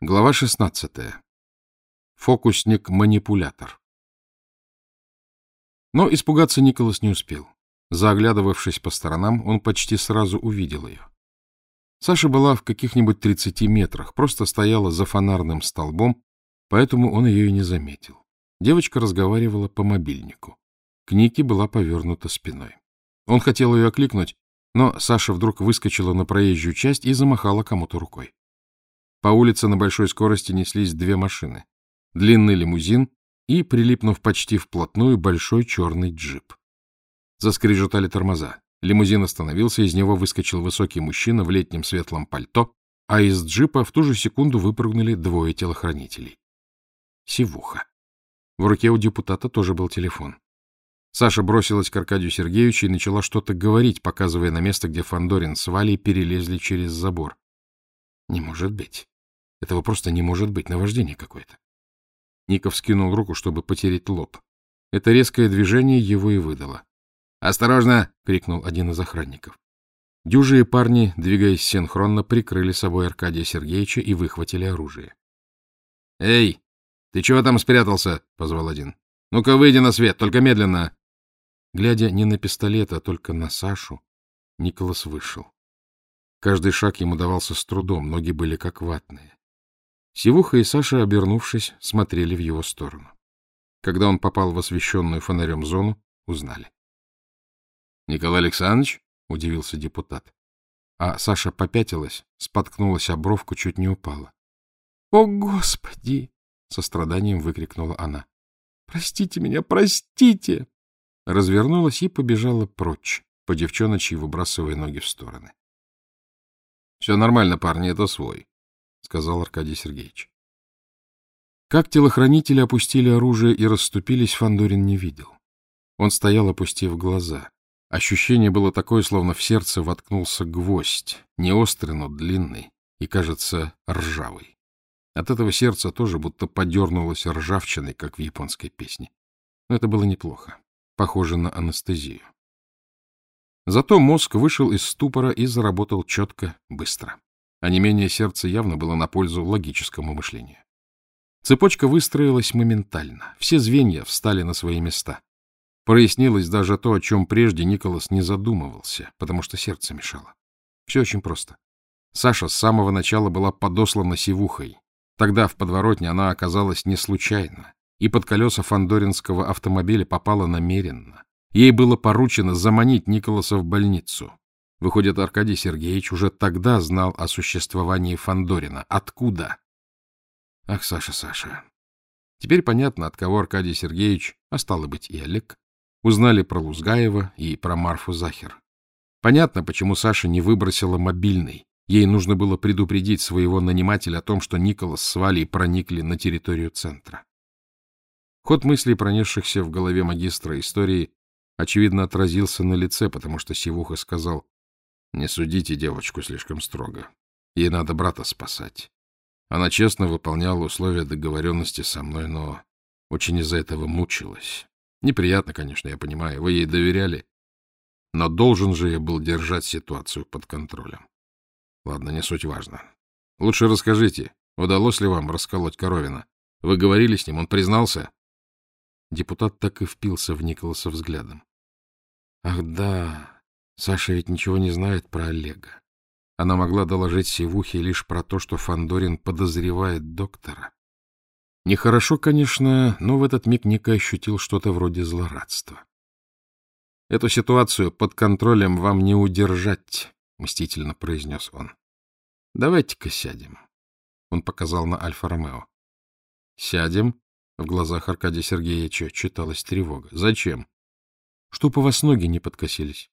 Глава 16. Фокусник-манипулятор. Но испугаться Николас не успел. Заоглядывавшись по сторонам, он почти сразу увидел ее. Саша была в каких-нибудь 30 метрах, просто стояла за фонарным столбом, поэтому он ее и не заметил. Девочка разговаривала по мобильнику. К Нике была повернута спиной. Он хотел ее окликнуть, но Саша вдруг выскочила на проезжую часть и замахала кому-то рукой. По улице на большой скорости неслись две машины. Длинный лимузин и, прилипнув почти вплотную, большой черный джип. Заскрежетали тормоза. Лимузин остановился, из него выскочил высокий мужчина в летнем светлом пальто, а из джипа в ту же секунду выпрыгнули двое телохранителей. Сивуха. В руке у депутата тоже был телефон. Саша бросилась к Аркадию Сергеевичу и начала что-то говорить, показывая на место, где Фандорин с Валей перелезли через забор. Не может быть. Этого просто не может быть, наваждение какое-то. Ников скинул руку, чтобы потереть лоб. Это резкое движение его и выдало. «Осторожно!» — крикнул один из охранников. Дюжие парни, двигаясь синхронно, прикрыли собой Аркадия Сергеевича и выхватили оружие. «Эй, ты чего там спрятался?» — позвал один. «Ну-ка, выйди на свет, только медленно!» Глядя не на пистолет, а только на Сашу, Николас вышел. Каждый шаг ему давался с трудом, ноги были как ватные. Сивуха и Саша, обернувшись, смотрели в его сторону. Когда он попал в освещенную фонарем зону, узнали. — Николай Александрович? — удивился депутат. А Саша попятилась, споткнулась об бровку, чуть не упала. — О, Господи! — со страданием выкрикнула она. — Простите меня, простите! Развернулась и побежала прочь, по девчоночьи выбрасывая ноги в стороны. — Все нормально, парни, это свой. — сказал Аркадий Сергеевич. Как телохранители опустили оружие и расступились, Фандорин не видел. Он стоял, опустив глаза. Ощущение было такое, словно в сердце воткнулся гвоздь, не острый, но длинный и, кажется, ржавый. От этого сердца тоже будто подернулось ржавчиной, как в японской песне. Но это было неплохо, похоже на анестезию. Зато мозг вышел из ступора и заработал четко, быстро а не менее сердца явно было на пользу логическому мышлению. Цепочка выстроилась моментально. Все звенья встали на свои места. Прояснилось даже то, о чем прежде Николас не задумывался, потому что сердце мешало. Все очень просто. Саша с самого начала была подослана сивухой. Тогда в подворотне она оказалась не случайно, и под колеса фандоринского автомобиля попала намеренно. Ей было поручено заманить Николаса в больницу. Выходит, Аркадий Сергеевич уже тогда знал о существовании Фандорина. Откуда? Ах, Саша, Саша. Теперь понятно, от кого Аркадий Сергеевич, а стало быть и Олег, узнали про Лузгаева и про Марфу Захер. Понятно, почему Саша не выбросила мобильный. Ей нужно было предупредить своего нанимателя о том, что Николас с Валей проникли на территорию центра. Ход мыслей, пронесшихся в голове магистра истории, очевидно отразился на лице, потому что Сивуха сказал, не судите девочку слишком строго. Ей надо брата спасать. Она честно выполняла условия договоренности со мной, но очень из-за этого мучилась. Неприятно, конечно, я понимаю, вы ей доверяли. Но должен же я был держать ситуацию под контролем. Ладно, не суть важно. Лучше расскажите, удалось ли вам расколоть Коровина? Вы говорили с ним, он признался? Депутат так и впился в Николаса взглядом. Ах да, Саша ведь ничего не знает про Олега. Она могла доложить Севухе лишь про то, что Фандорин подозревает доктора. Нехорошо, конечно, но в этот миг Ника ощутил что-то вроде злорадства. — Эту ситуацию под контролем вам не удержать, — мстительно произнес он. — Давайте-ка сядем. Он показал на Альфа-Ромео. — Сядем? — в глазах Аркадия Сергеевича читалась тревога. — Зачем? — Чтоб у вас ноги не подкосились.